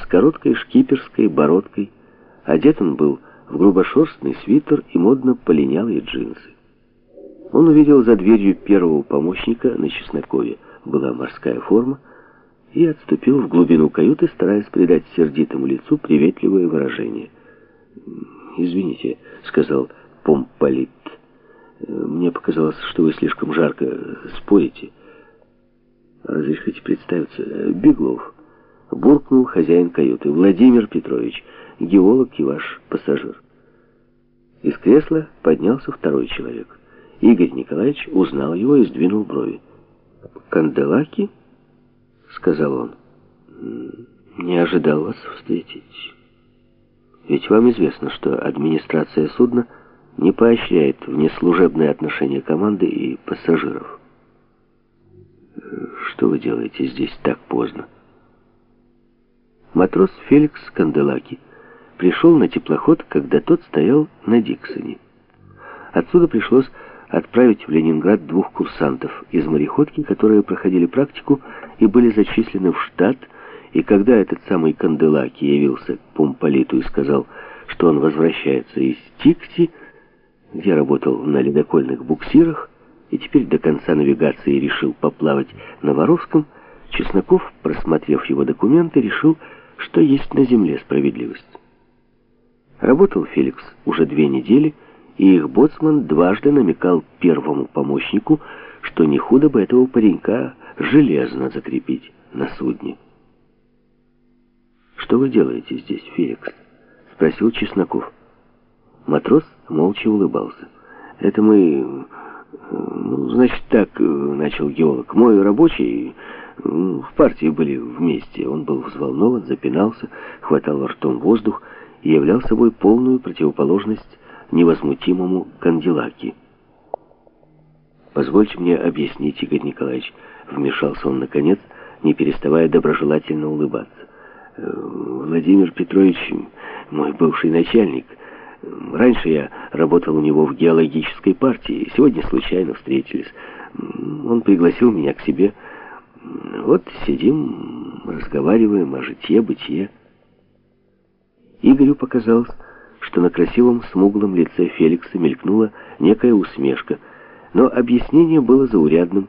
с короткой шкиперской бородкой. Одет он был в грубошерстный свитер и модно полинялые джинсы. Он увидел за дверью первого помощника на Чеснокове. Была морская форма, и отступил в глубину каюты, стараясь придать сердитому лицу приветливое выражение. «Извините», — сказал Помполит, — «мне показалось, что вы слишком жарко спорите». «Разрешите представиться? Беглов», — буркнул хозяин каюты. «Владимир Петрович, геолог и ваш пассажир». Из кресла поднялся второй человек. Игорь Николаевич узнал его и сдвинул брови. «Канделаки?» — сказал он. «Не ожидал вас встретить. Ведь вам известно, что администрация судна не поощряет внеслужебные отношения команды и пассажиров. Что вы делаете здесь так поздно?» Матрос Феликс Канделаки пришел на теплоход, когда тот стоял на Диксоне. Отсюда пришлось отправить в Ленинград двух курсантов из мореходки, которые проходили практику и были зачислены в штат, и когда этот самый Канделаки явился к Помполиту и сказал, что он возвращается из Тикси, где работал на ледокольных буксирах, и теперь до конца навигации решил поплавать на Воровском, Чесноков, просмотрев его документы, решил, что есть на земле справедливость. Работал Феликс уже две недели, и их боцман дважды намекал первому помощнику, что не худо бы этого паренька железно закрепить на судне. «Что вы делаете здесь, Феликс?» — спросил Чесноков. Матрос молча улыбался. «Это мы... Ну, значит, так, — начал геолог. Мой рабочий... В партии были вместе. Он был взволнован, запинался, хватал ртом воздух и являл собой полную противоположность невозмутимому Канделаки. «Позвольте мне объяснить, Игорь Николаевич», — вмешался он наконец, не переставая доброжелательно улыбаться. «Э, «Владимир Петрович, мой бывший начальник, раньше я работал у него в геологической партии, сегодня случайно встретились. Он пригласил меня к себе. Вот сидим, разговариваем о житье-бытие». Игорю показалось, что на красивом смуглом лице Феликса мелькнула некая усмешка, но объяснение было заурядным,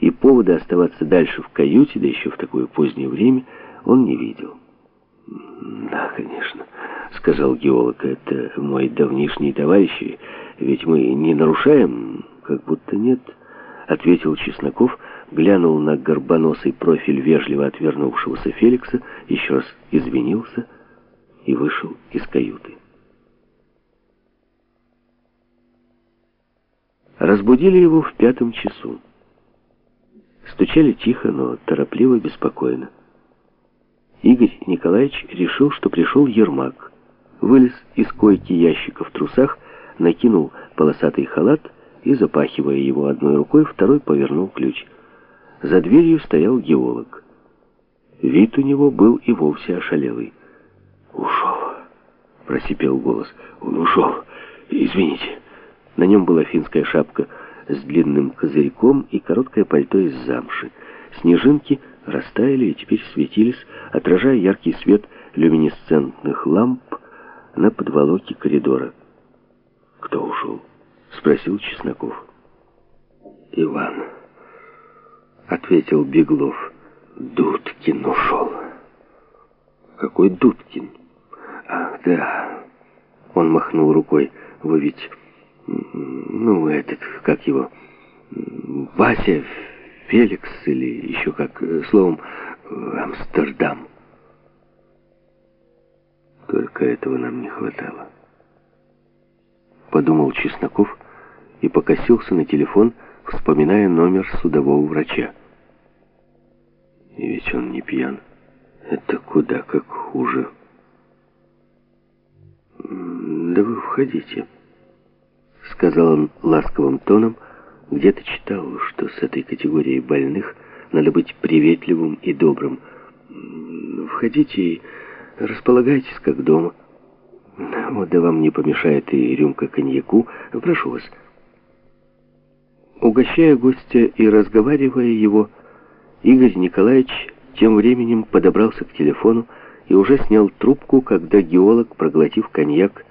и повода оставаться дальше в каюте, да еще в такое позднее время, он не видел. «Да, конечно», — сказал геолог, — «это мой давнишний товарищ, ведь мы не нарушаем, как будто нет», — ответил Чесноков, глянул на горбоносый профиль вежливо отвернувшегося Феликса, еще раз извинился и вышел из каюты. Разбудили его в пятом часу. Стучали тихо, но торопливо, беспокойно. Игорь Николаевич решил, что пришел Ермак. Вылез из койки ящика в трусах, накинул полосатый халат и, запахивая его одной рукой, второй повернул ключ. За дверью стоял геолог. Вид у него был и вовсе ошалелый. «Ушел!» — просипел голос. «Он ушел! Извините!» На нем была финская шапка с длинным козырьком и короткое пальто из замши. Снежинки растаяли и теперь светились, отражая яркий свет люминесцентных ламп на подволоке коридора. «Кто ушел?» — спросил Чесноков. «Иван», — ответил Беглов. «Дудкин ушел». «Какой Дудкин?» «Ах, да». Он махнул рукой. «Вы ведь ну, этот, как его, Вася, Феликс или еще как, э, словом, Амстердам. Только этого нам не хватало. Подумал Чесноков и покосился на телефон, вспоминая номер судового врача. И ведь он не пьян. Это куда как хуже. Да вы входите сказал он ласковым тоном, где-то читал, что с этой категорией больных надо быть приветливым и добрым. Входите и располагайтесь, как дома. Вот да вам не помешает и рюмка коньяку. Прошу вас. Угощая гостя и разговаривая его, Игорь Николаевич тем временем подобрался к телефону и уже снял трубку, когда геолог, проглотив коньяк,